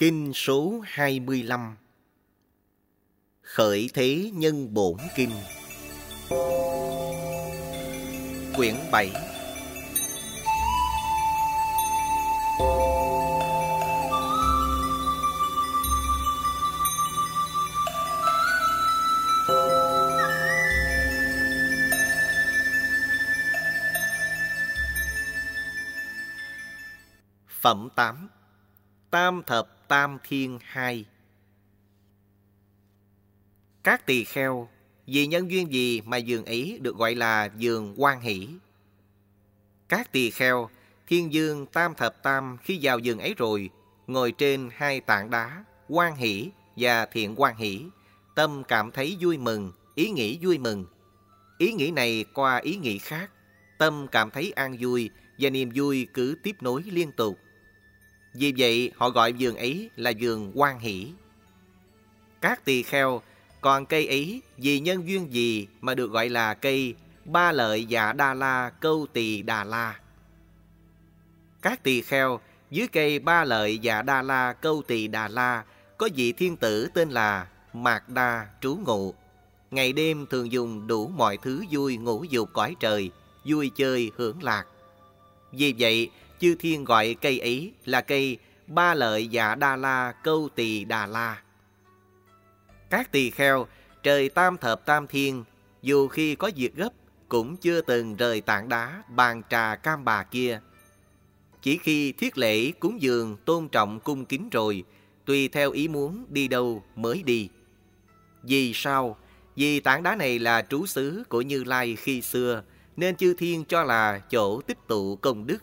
Kinh số 25 Khởi Thế Nhân Bổn Kinh. Quyển 7 Phẩm 8 Tam thập tam thiên hai. Các tỳ kheo, Vì nhân duyên gì mà giường ấy được gọi là giường quan hỷ? Các tỳ kheo, Thiên dương, tam thập tam khi vào giường ấy rồi, Ngồi trên hai tảng đá, quan hỷ và thiện quan hỷ, Tâm cảm thấy vui mừng, Ý nghĩ vui mừng. Ý nghĩ này qua ý nghĩ khác, Tâm cảm thấy an vui Và niềm vui cứ tiếp nối liên tục vì vậy họ gọi vườn ấy là vườn quan hỷ. Các tỳ kheo, còn cây ấy vì nhân duyên gì mà được gọi là cây ba lợi dạ đa la câu tỳ đà la. Các tỳ kheo dưới cây ba lợi dạ đa la câu tỳ đà la có vị thiên tử tên là Mạc Đa trú ngụ. Ngày đêm thường dùng đủ mọi thứ vui ngủ dục cõi trời, vui chơi hưởng lạc. Vì vậy, chư thiên gọi cây ấy là cây ba lợi dạ đa la câu tỳ đà la. Các tỳ kheo, trời tam thập tam thiên, dù khi có việc gấp, cũng chưa từng rời tảng đá bàn trà cam bà kia. Chỉ khi thiết lễ cúng dường tôn trọng cung kính rồi, tùy theo ý muốn đi đâu mới đi. Vì sao? Vì tảng đá này là trú xứ của Như Lai khi xưa, nên chư thiên cho là chỗ tích tụ công đức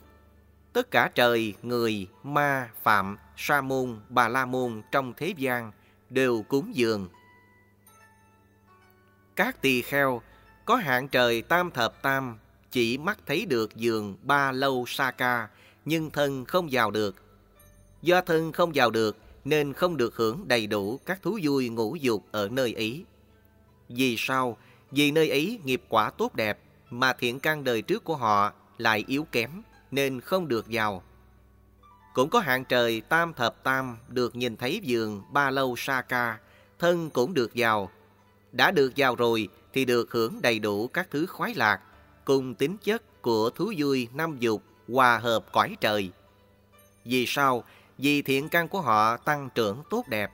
tất cả trời, người, ma, phạm, sa môn, bà la môn trong thế gian đều cúng dường. Các tỳ kheo có hạn trời tam thập tam chỉ mắt thấy được giường ba lâu sa ca nhưng thân không vào được. Do thân không vào được nên không được hưởng đầy đủ các thú vui ngũ dục ở nơi ấy. Vì sao? Vì nơi ấy nghiệp quả tốt đẹp mà thiện căn đời trước của họ lại yếu kém nên không được vào. Cũng có hạng trời tam thập tam được nhìn thấy giường ba lâu sa ca, thân cũng được vào. Đã được vào rồi thì được hưởng đầy đủ các thứ khoái lạc, cùng tính chất của thú vui năm dục hòa hợp cõi trời. Vì sao? Vì thiện căn của họ tăng trưởng tốt đẹp.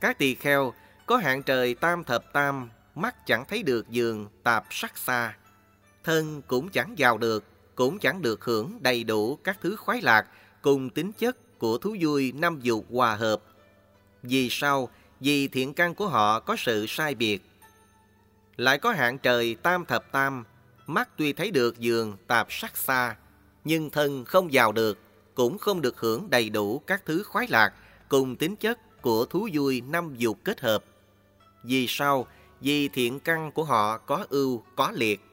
Các tỳ kheo có hạng trời tam thập tam, mắt chẳng thấy được giường tạp sắc xa, thân cũng chẳng vào được, cũng chẳng được hưởng đầy đủ các thứ khoái lạc cùng tính chất của thú vui năm dục hòa hợp. Vì sao? Vì thiện căn của họ có sự sai biệt. Lại có hạng trời tam thập tam, mắt tuy thấy được giường tạp sắc xa, nhưng thân không vào được, cũng không được hưởng đầy đủ các thứ khoái lạc cùng tính chất của thú vui năm dục kết hợp. Vì sao? Vì thiện căn của họ có ưu, có liệt.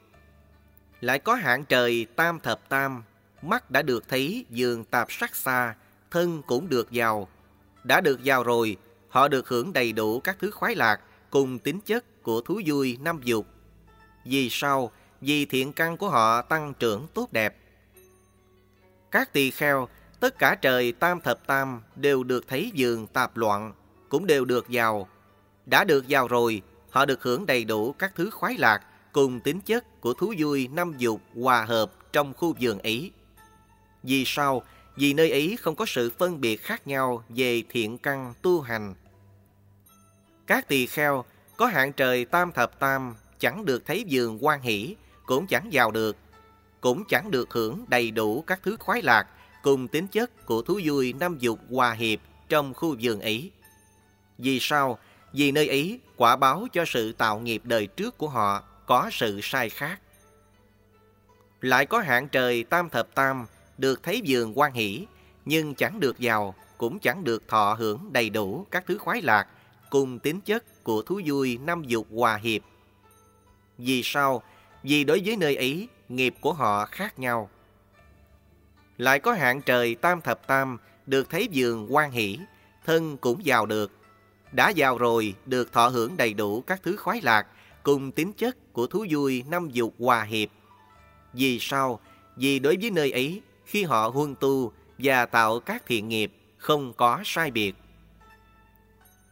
Lại có hạng trời tam thập tam, mắt đã được thấy giường tạp sắc xa, thân cũng được giàu Đã được giàu rồi, họ được hưởng đầy đủ các thứ khoái lạc cùng tính chất của thú vui năm dục. Vì sao? Vì thiện căn của họ tăng trưởng tốt đẹp. Các tỳ kheo, tất cả trời tam thập tam đều được thấy giường tạp loạn, cũng đều được giàu Đã được giàu rồi, họ được hưởng đầy đủ các thứ khoái lạc cùng tính chất của thú vui năm dục hòa hợp trong khu vườn ấy. Vì sao? Vì nơi ấy không có sự phân biệt khác nhau về thiện căn tu hành. Các tỳ kheo có hạng trời tam thập tam chẳng được thấy vườn quan hỷ, cũng chẳng vào được, cũng chẳng được hưởng đầy đủ các thứ khoái lạc cùng tính chất của thú vui năm dục hòa hiệp trong khu vườn ấy. Vì sao? Vì nơi ấy quả báo cho sự tạo nghiệp đời trước của họ có sự sai khác. Lại có hạng trời tam thập tam được thấy vườn quan hỷ, nhưng chẳng được giàu, cũng chẳng được thọ hưởng đầy đủ các thứ khoái lạc cùng tính chất của thú vui năm dục hòa hiệp. Vì sao? Vì đối với nơi ấy, nghiệp của họ khác nhau. Lại có hạng trời tam thập tam được thấy vườn quan hỷ, thân cũng giàu được. Đã giàu rồi, được thọ hưởng đầy đủ các thứ khoái lạc cùng tính chất của thú vui năm dục hòa hiệp. Vì sao? Vì đối với nơi ấy, khi họ huân tu và tạo các thiện nghiệp, không có sai biệt.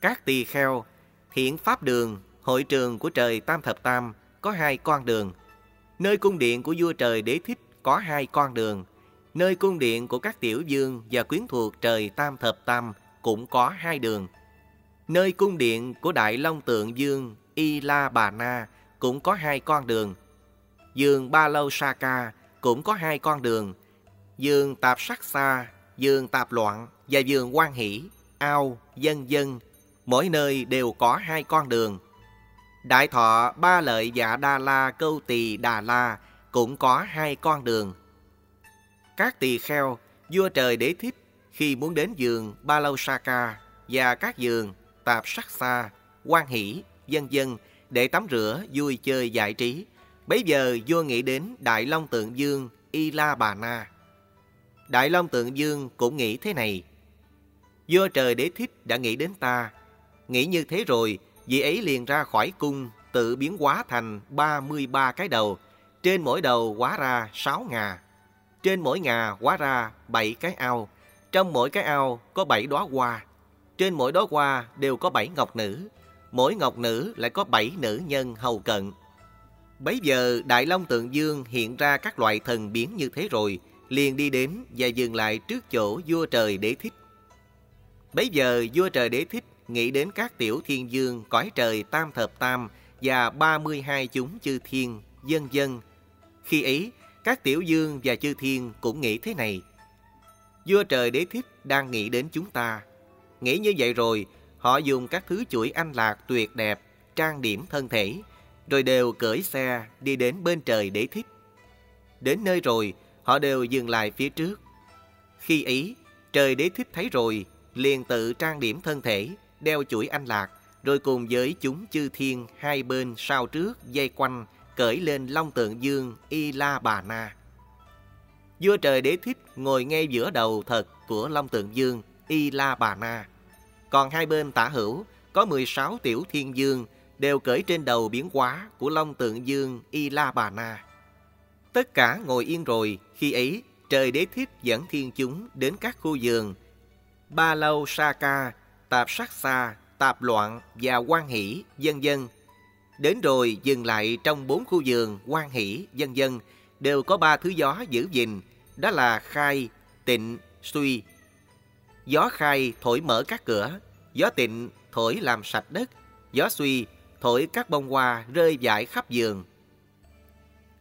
Các tỳ kheo, thiện pháp đường, hội trường của trời Tam Thập Tam có hai con đường. Nơi cung điện của vua trời Đế Thích có hai con đường. Nơi cung điện của các tiểu dương và quyến thuộc trời Tam Thập Tam cũng có hai đường. Nơi cung điện của Đại Long Tượng Dương Y La Bà Na cũng có hai con đường. Dương Ba Lâu Sa Ca cũng có hai con đường. Dương Tạp Sắc Sa, Dương Tạp Loạn và Dương Quan Hỷ, Ao, Dân Dân, mỗi nơi đều có hai con đường. Đại thọ Ba Lợi Dạ Đa La Câu Tỳ Đà La cũng có hai con đường. Các tỳ kheo, vua trời đế thiếp khi muốn đến giường Ba Lâu Sa Ca và các giường Tạp Sắc Sa, Quan Hỷ, dân dân để tắm rửa, vui chơi giải trí. Bấy giờ vua nghĩ đến Đại Long Tượng Dương Y La Bà Na. Đại Long Tượng Dương cũng nghĩ thế này. Vua trời đế thích đã nghĩ đến ta. Nghĩ như thế rồi, vị ấy liền ra khỏi cung, tự biến hóa thành 33 cái đầu. Trên mỗi đầu hóa ra 6 ngà. Trên mỗi ngà hóa ra 7 cái ao. Trong mỗi cái ao có 7 đóa hoa. Trên mỗi đóa hoa đều có 7 ngọc nữ. Mỗi ngọc nữ lại có bảy nữ nhân hầu cận. Bấy giờ Đại Long Tượng Dương hiện ra các loại thần biến như thế rồi, liền đi đến và dừng lại trước chỗ vua trời đế thích. Bấy giờ vua trời đế thích nghĩ đến các tiểu thiên dương cõi trời tam thập tam và 32 chúng chư thiên, dân dân. Khi ấy, các tiểu dương và chư thiên cũng nghĩ thế này. Vua trời đế thích đang nghĩ đến chúng ta. Nghĩ như vậy rồi, họ dùng các thứ chuỗi anh lạc tuyệt đẹp, trang điểm thân thể, rồi đều cởi xe đi đến bên trời để thích. Đến nơi rồi, họ đều dừng lại phía trước. Khi ấy, trời đế thích thấy rồi, liền tự trang điểm thân thể, đeo chuỗi anh lạc, rồi cùng với chúng chư thiên hai bên sau trước dây quanh, cởi lên long tượng dương Y La Bà Na. Vua trời đế thích ngồi ngay giữa đầu thật của long tượng dương Y La Bà Na. Còn hai bên tả hữu có 16 tiểu thiên dương đều cởi trên đầu biến hóa của long tượng dương Y La Bà Na. Tất cả ngồi yên rồi, khi ấy trời đế thích dẫn thiên chúng đến các khu vườn Ba Lâu Sa Ca, Tạp Sắc Sa, Tạp Loạn và quan Hỷ, dân dân. Đến rồi dừng lại trong bốn khu vườn quan Hỷ, dân dân đều có ba thứ gió giữ gìn, đó là khai, tịnh, suy. Gió khai thổi mở các cửa, gió tịnh thổi làm sạch đất, gió suy thổi các bông hoa rơi dại khắp giường.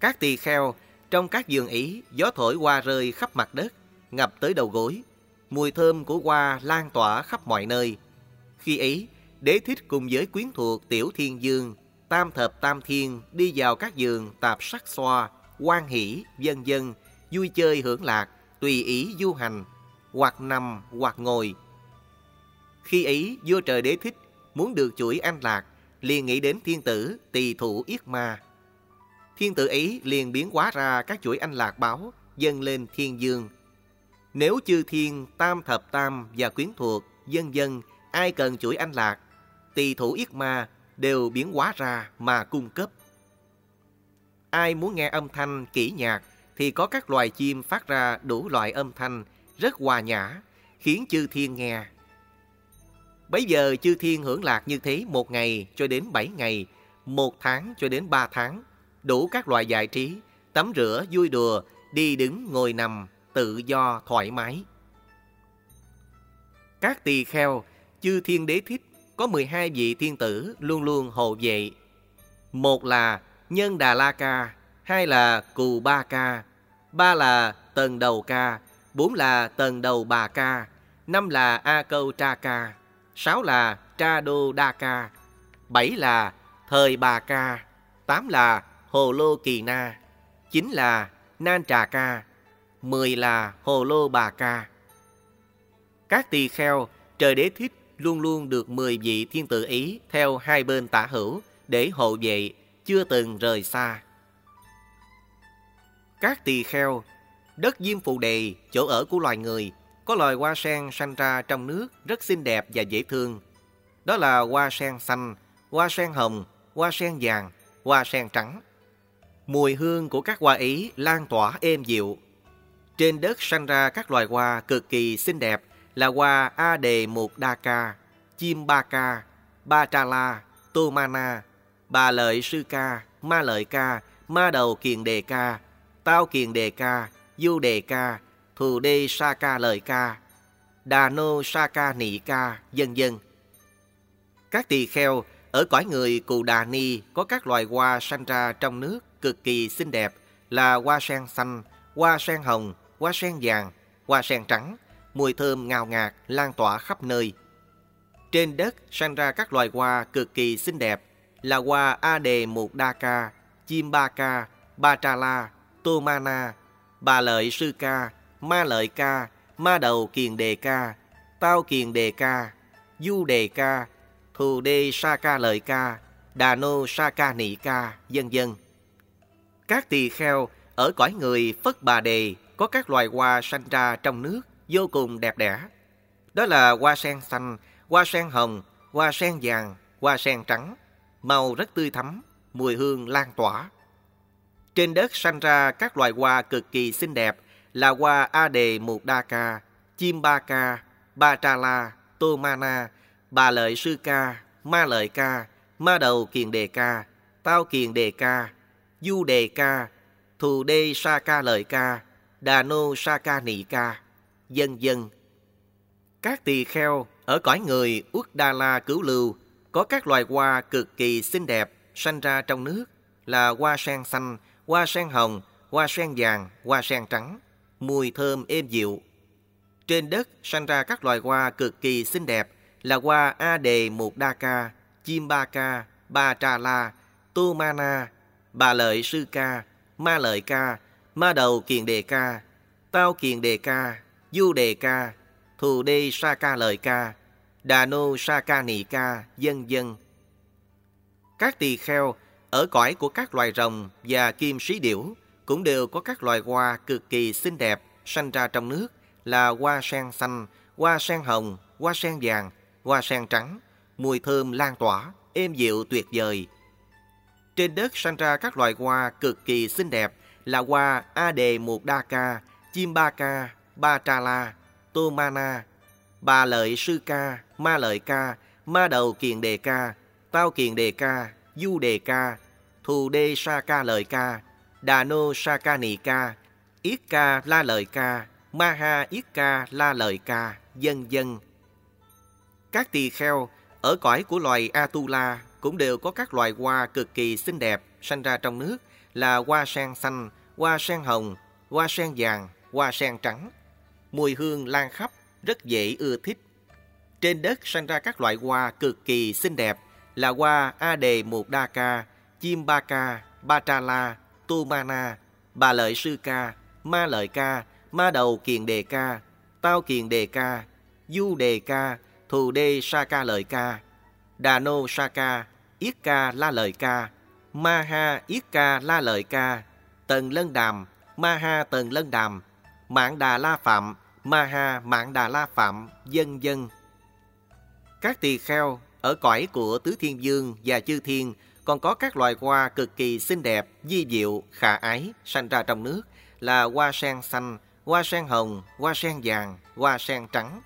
Các tỳ kheo trong các giường ý, gió thổi hoa rơi khắp mặt đất, ngập tới đầu gối. Mùi thơm của hoa lan tỏa khắp mọi nơi. Khi ấy, đế thích cùng với quyến thuộc tiểu thiên dương, tam thập tam thiên đi vào các giường tạp sắc xoa, quan hỷ, dân dân, vui chơi hưởng lạc, tùy ý du hành, hoặc nằm hoặc ngồi. Khi ấy, vua trời đế thích muốn được chuỗi an lạc, liền nghĩ đến thiên tử tỳ thủ yết ma. Thiên tử ấy liền biến hóa ra các chuỗi anh lạc báo dâng lên thiên dương. Nếu chư thiên, tam thập tam và quyến thuộc, dân dân, ai cần chuỗi anh lạc, tỳ thủ yết ma đều biến hóa ra mà cung cấp. Ai muốn nghe âm thanh kỹ nhạc thì có các loài chim phát ra đủ loại âm thanh rất hòa nhã, khiến chư thiên nghe. Bây giờ chư thiên hưởng lạc như thế một ngày cho đến bảy ngày, một tháng cho đến ba tháng, đủ các loại giải trí, tắm rửa, vui đùa, đi đứng, ngồi nằm, tự do, thoải mái. Các tỳ kheo, chư thiên đế thích, có 12 vị thiên tử luôn luôn hộ vệ. Một là Nhân Đà La Ca, hai là Cù Ba Ca, ba là Tần Đầu Ca, bốn là Tần Đầu Bà Ca, năm là A Câu Tra Ca, sáu là Tra Đô Đa Ca, bảy là Thời Bà Ca, tám là Hồ Lô Kỳ Na, chín là Nan Trà Ca, mười là Hồ Lô Bà Ca. Các tỳ kheo, trời đế thích luôn luôn được mười vị thiên tử ý theo hai bên tả hữu để hộ vệ, chưa từng rời xa. Các tỳ kheo, đất diêm phù đề, chỗ ở của loài người, có loài hoa sen sanh ra trong nước rất xinh đẹp và dễ thương. Đó là hoa sen xanh, hoa sen hồng, hoa sen vàng, hoa sen trắng. Mùi hương của các hoa ấy lan tỏa êm dịu. Trên đất sanh ra các loài hoa cực kỳ xinh đẹp, là hoa A Đề Mục Đa Ca, Chim Ba Ca, Ba Tra La, Tô Ma Na, Bà Lợi Sư Ca, Ma Lợi Ca, Ma Đầu Kiền Đề Ca, Tao Kiền Đề Ca, Du Đề Ca, Thù Đê Sa Ca lời Ca, Đà Nô Sa Ca Nị Ca, dân dân. Các tỳ kheo ở cõi người Cù Đà Ni có các loài hoa sanh ra trong nước cực kỳ xinh đẹp là hoa sen xanh, hoa sen hồng, hoa sen vàng, hoa sen trắng, mùi thơm ngào ngạt lan tỏa khắp nơi. Trên đất sanh ra các loài hoa cực kỳ xinh đẹp là hoa A Đề Mục Đa Ca, Chim Ba Ca, Ba Tra La, Tô Ma Na, Bà Lợi Sư Ca, Ma Lợi Ca, Ma Đầu Kiền Đề Ca, Tao Kiền Đề Ca, Du Đề Ca, Thù Đê Sa Ca Lợi Ca, Đà Nô Sa Ca Nị Ca, dân dân. Các tỳ kheo ở cõi người Phất Bà Đề có các loài hoa sanh ra trong nước vô cùng đẹp đẽ. Đó là hoa sen xanh, hoa sen hồng, hoa sen vàng, hoa sen trắng, màu rất tươi thắm, mùi hương lan tỏa. Trên đất sanh ra các loài hoa cực kỳ xinh đẹp là hoa A Đề Mục Đa Ca, Chim Ba Ca, Ba Tra La, Tô Ma Na, Bà Lợi Sư Ca, Ma Lợi Ca, Ma Đầu Kiền Đề Ca, Tao Kiền Đề Ca, Du Đề Ca, Thù Đê Sa Ca Lợi Ca, Đà Nô Sa Ca Nị Ca, dân dân. Các tỳ kheo ở cõi người Uất Đa La Cứu Lưu có các loài hoa cực kỳ xinh đẹp sanh ra trong nước là hoa sen xanh, hoa sen hồng, hoa sen vàng, hoa sen trắng, mùi thơm êm dịu. Trên đất sanh ra các loài hoa cực kỳ xinh đẹp là hoa A Đề một Đa Ca, Chim Ba Ca, Ba Trà La, Tô Ma Na, Bà Lợi Sư Ca, Ma Lợi Ca, Ma Đầu Kiền Đề Ca, Tao Kiền Đề Ca, Du Đề Ca, Thù Đê Sa Ca Lợi Ca, Đà Nô Sa Ca Nị Ca, dân dân. Các tỳ kheo ở cõi của các loài rồng và kim sĩ điểu cũng đều có các loài hoa cực kỳ xinh đẹp sanh ra trong nước là hoa sen xanh, hoa sen hồng, hoa sen vàng, hoa sen trắng, mùi thơm lan tỏa, êm dịu tuyệt vời. Trên đất sanh ra các loài hoa cực kỳ xinh đẹp là hoa A Đề một Đa Ca, Chim Ba Ca, Ba Tra La, Tô Ma Na, Bà Lợi Sư Ca, Ma Lợi Ca, Ma Đầu Kiền Đề Ca, Tao Kiền Đề Ca, Du Đề Ca, Thù Đê Sa Ca Lợi Ca, Đà Nô Sa Ca Nị Ca, Yết Ca La Lợi Ca, Ma Ha Yết Ca La Lợi Ca, dân dân. Các tỳ kheo ở cõi của loài Atula cũng đều có các loài hoa cực kỳ xinh đẹp sanh ra trong nước là hoa sen xanh, hoa sen hồng, hoa sen vàng, hoa sen trắng. Mùi hương lan khắp, rất dễ ưa thích. Trên đất sanh ra các loại hoa cực kỳ xinh đẹp là hoa A Đề Mục Đa Ca, Chim Ba Ca, Ba Tra La, Tu Ma Na, Bà Lợi Sư Ca, Ma Lợi Ca, Ma Đầu Kiền Đề Ca, Tao Kiền Đề Ca, Du Đề Ca, Thù Đê Sa Ca Lợi Ca, Đà Nô Sa Ca, Yết Ca La Lợi Ca, Ma Ha Yết Ca La Lợi Ca, Tần Lân Đàm, Ma Ha Tần Lân Đàm, Mạng Đà La Phạm, Ma Ha Mạng Đà La Phạm, dân dân. Các tỳ kheo ở cõi của Tứ Thiên Dương và Chư Thiên còn có các loài hoa cực kỳ xinh đẹp, di diệu, khả ái sanh ra trong nước là hoa sen xanh, hoa sen hồng, hoa sen vàng, hoa sen trắng.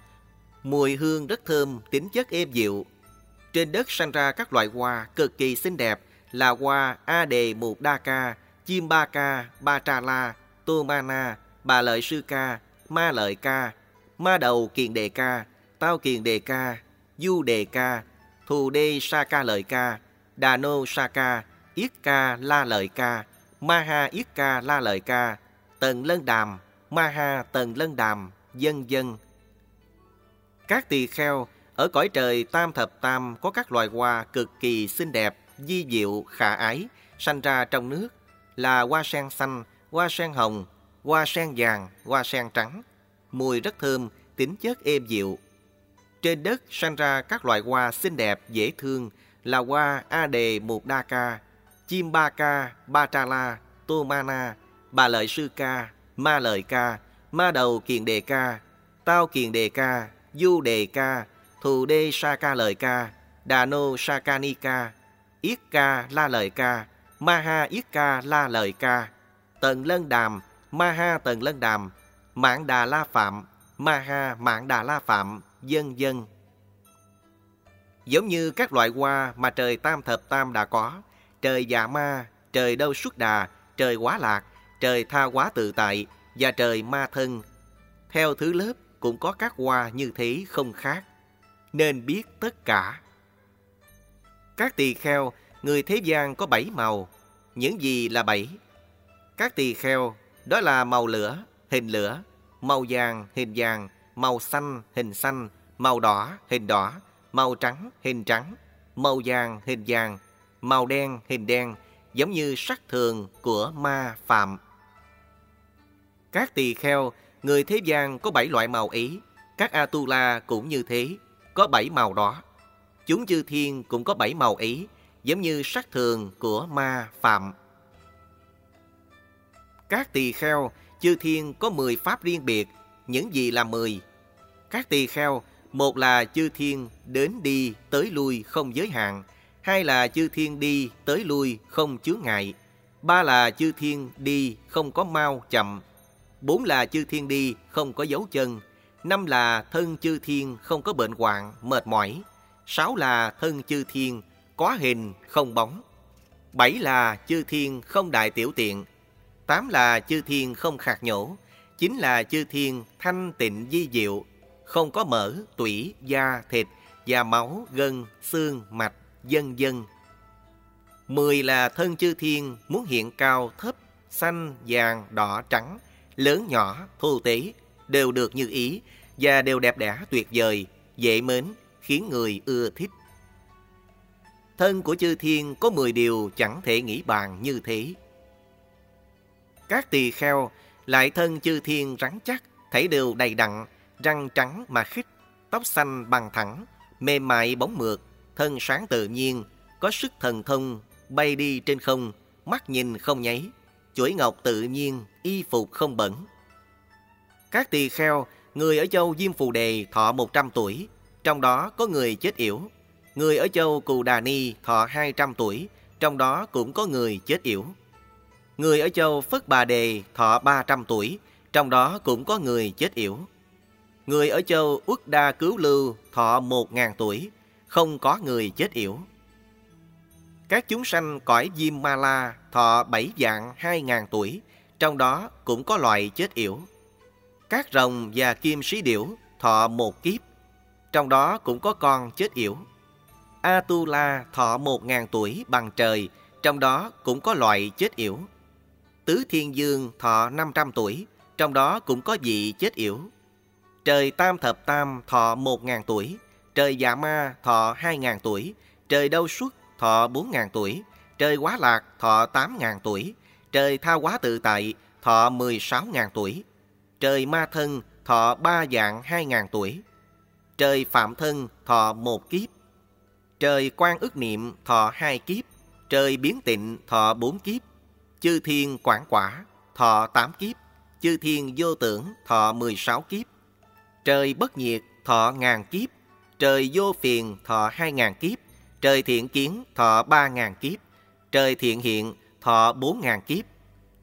Mùi hương rất thơm, tính chất êm dịu. Trên đất sanh ra các loại hoa cực kỳ xinh đẹp là hoa A Đề Mục Đa Ca, Chim Ba Ca, Ba Tra La, Tô Ma Na, Bà Lợi Sư Ca, Ma Lợi Ca, Ma Đầu Kiền Đề Ca, Tao Kiền Đề Ca, Du Đề Ca, Thù Đê Sa Ca Lợi Ca, Đà Nô Sa Ca, Yết Ca La Lợi Ca, Ma Ha Yết Ca La Lợi Ca, Tần Lân Đàm, Ma Ha Tần Lân Đàm, dân dân. Các tỳ kheo ở cõi trời Tam Thập Tam có các loài hoa cực kỳ xinh đẹp, di diệu, khả ái, sanh ra trong nước là hoa sen xanh, hoa sen hồng, hoa sen vàng, hoa sen trắng. Mùi rất thơm, tính chất êm dịu. Trên đất sanh ra các loài hoa xinh đẹp, dễ thương là hoa A Đề Mục Đa Ca, Chim Ba Ca, Ba Tra La, Tô Ma Na, Bà Lợi Sư Ca, Ma Lợi Ca, Ma Đầu Kiền Đề Ca, Tao Kiền Đề Ca, Du Đề Ca, Thù Đê Sa Ca Lợi Ca, Đà Nô Sa Ca Ni Ca, Yết Ca La Lợi Ca, Ma Ha Yết Ca La Lợi Ca, Tần Lân Đàm, Ma Ha Tần Lân Đàm, Mạng Đà La Phạm, Ma Ha Mạng Đà La Phạm, dân dân. Giống như các loại hoa mà trời Tam Thập Tam đã có, trời Dạ Ma, trời Đâu Xuất Đà, trời Quá Lạc, trời Tha Quá Tự Tại và trời Ma Thân. Theo thứ lớp cũng có các hoa như thế không khác, nên biết tất cả. Các tỳ kheo, người thế gian có bảy màu. Những gì là bảy? Các tỳ kheo, đó là màu lửa, hình lửa, màu vàng, hình vàng, màu xanh, hình xanh, màu đỏ, hình đỏ, màu trắng, hình trắng, màu vàng, hình vàng, màu đen, hình đen, giống như sắc thường của ma phạm. Các tỳ kheo, người thế gian có bảy loại màu ý, các Atula cũng như thế, có bảy màu đó. Chúng chư thiên cũng có bảy màu ý, giống như sắc thường của ma phạm. Các tỳ kheo, chư thiên có mười pháp riêng biệt, những gì là mười? Các tỳ kheo, một là chư thiên đến đi tới lui không giới hạn, hai là chư thiên đi tới lui không chướng ngại, ba là chư thiên đi không có mau chậm, bốn là chư thiên đi không có dấu chân, năm là thân chư thiên không có bệnh hoạn, mệt mỏi, sáu là thân chư thiên có hình không bóng, bảy là chư thiên không đại tiểu tiện, tám là chư thiên không khạc nhổ, chín là chư thiên thanh tịnh di diệu, không có mỡ, tủy, da, thịt, da máu, gân, xương, mạch, dân dân. Mười là thân chư thiên muốn hiện cao, thấp, xanh, vàng, đỏ, trắng, lớn nhỏ, thô tế, đều được như ý và đều đẹp đẽ tuyệt vời, dễ mến, khiến người ưa thích. Thân của chư thiên có mười điều chẳng thể nghĩ bàn như thế. Các tỳ kheo lại thân chư thiên rắn chắc, thấy đều đầy đặn, răng trắng mà khít, tóc xanh bằng thẳng, mềm mại bóng mượt, thân sáng tự nhiên, có sức thần thông, bay đi trên không, mắt nhìn không nháy, chuỗi ngọc tự nhiên, y phục không bẩn. Các tỳ kheo, người ở châu Diêm Phù Đề thọ 100 tuổi, trong đó có người chết yểu. Người ở châu Cù Đà Ni thọ 200 tuổi, trong đó cũng có người chết yểu. Người ở châu Phất Bà Đề thọ 300 tuổi, trong đó cũng có người chết yểu. Người ở châu Uất Đa Cứu Lưu thọ 1.000 tuổi, không có người chết yểu. Các chúng sanh cõi Diêm Ma La thọ bảy dạng 2.000 tuổi, trong đó cũng có loại chết yểu. Các rồng và kim sĩ điểu thọ một kiếp, trong đó cũng có con chết yểu. Atula thọ 1.000 tuổi bằng trời, trong đó cũng có loại chết yểu. Tứ Thiên Dương thọ 500 tuổi, trong đó cũng có vị chết yểu trời tam thập tam thọ một ngàn tuổi, trời dạ ma thọ hai ngàn tuổi, trời đâu xuất thọ bốn ngàn tuổi, trời quá lạc thọ tám ngàn tuổi, trời tha quá tự tại thọ mười sáu ngàn tuổi, trời ma thân thọ ba dạng hai ngàn tuổi, trời phạm thân thọ một kiếp, trời quan ức niệm thọ hai kiếp, trời biến tịnh thọ bốn kiếp, chư thiên quảng quả thọ tám kiếp, chư thiên vô tưởng thọ mười sáu kiếp, trời bất nhiệt thọ ngàn kiếp, trời vô phiền thọ hai ngàn kiếp, trời thiện kiến thọ ba ngàn kiếp, trời thiện hiện thọ bốn ngàn kiếp,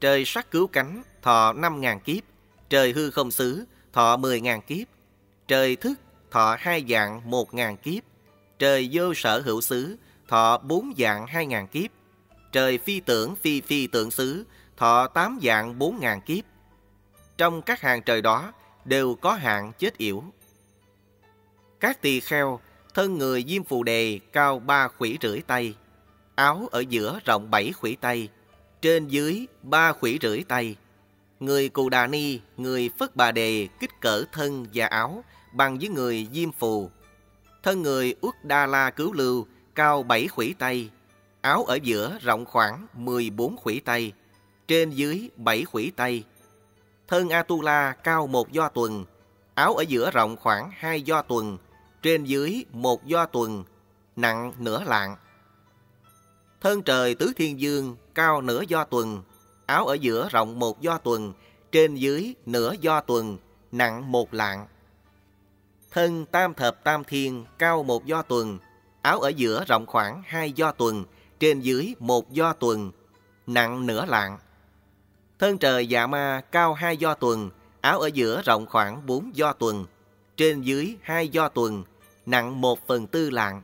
trời sắc cứu cánh thọ năm ngàn kiếp, trời hư không xứ thọ mười ngàn kiếp, trời thức thọ hai dạng một ngàn kiếp, trời vô sở hữu xứ thọ bốn dạng hai ngàn kiếp, trời phi tưởng phi phi tượng xứ thọ tám dạng bốn ngàn kiếp. Trong các hàng trời đó đều có hạn chết yểu. Các tỳ kheo, thân người diêm phù đề cao ba khủy rưỡi tay, áo ở giữa rộng bảy khủy tay, trên dưới ba khủy rưỡi tay. Người Cù Đà Ni, người Phất Bà Đề kích cỡ thân và áo bằng với người diêm phù. Thân người Uất Đa La Cứu Lưu cao bảy khủy tay, áo ở giữa rộng khoảng 14 khủy tay, trên dưới bảy khủy tay. Thân Atula cao một do tuần, áo ở giữa rộng khoảng hai do tuần, trên dưới một do tuần, nặng nửa lạng. Thân trời tứ thiên dương cao nửa do tuần, áo ở giữa rộng một do tuần, trên dưới nửa do tuần, nặng một lạng. Thân tam thập tam thiên cao một do tuần, áo ở giữa rộng khoảng hai do tuần, trên dưới một do tuần, nặng nửa lạng. Thân trời dạ ma cao hai do tuần, áo ở giữa rộng khoảng 4 do tuần, trên dưới 2 do tuần, nặng 1 phần tư lạng.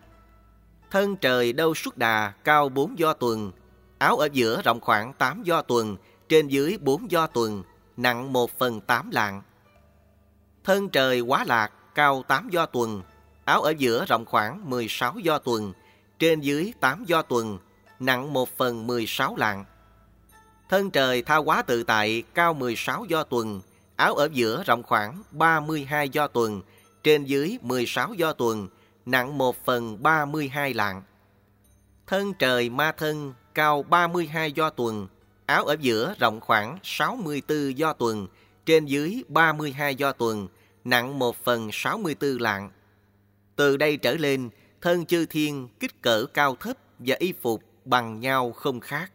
Thân trời đâu xuất đà, cao 4 do tuần, áo ở giữa rộng khoảng 8 do tuần, trên dưới 4 do tuần, nặng 1 phần 8 lạng. Thân trời quá lạc, cao 8 do tuần, áo ở giữa rộng khoảng 16 do tuần, trên dưới 8 do tuần, nặng 1 phần 16 lạng. Thân trời tha quá tự tại, cao 16 do tuần, áo ở giữa rộng khoảng 32 do tuần, trên dưới 16 do tuần, nặng 1 phần 32 lạng. Thân trời ma thân, cao 32 do tuần, áo ở giữa rộng khoảng 64 do tuần, trên dưới 32 do tuần, nặng 1 phần 64 lạng. Từ đây trở lên, thân chư thiên kích cỡ cao thấp và y phục bằng nhau không khác.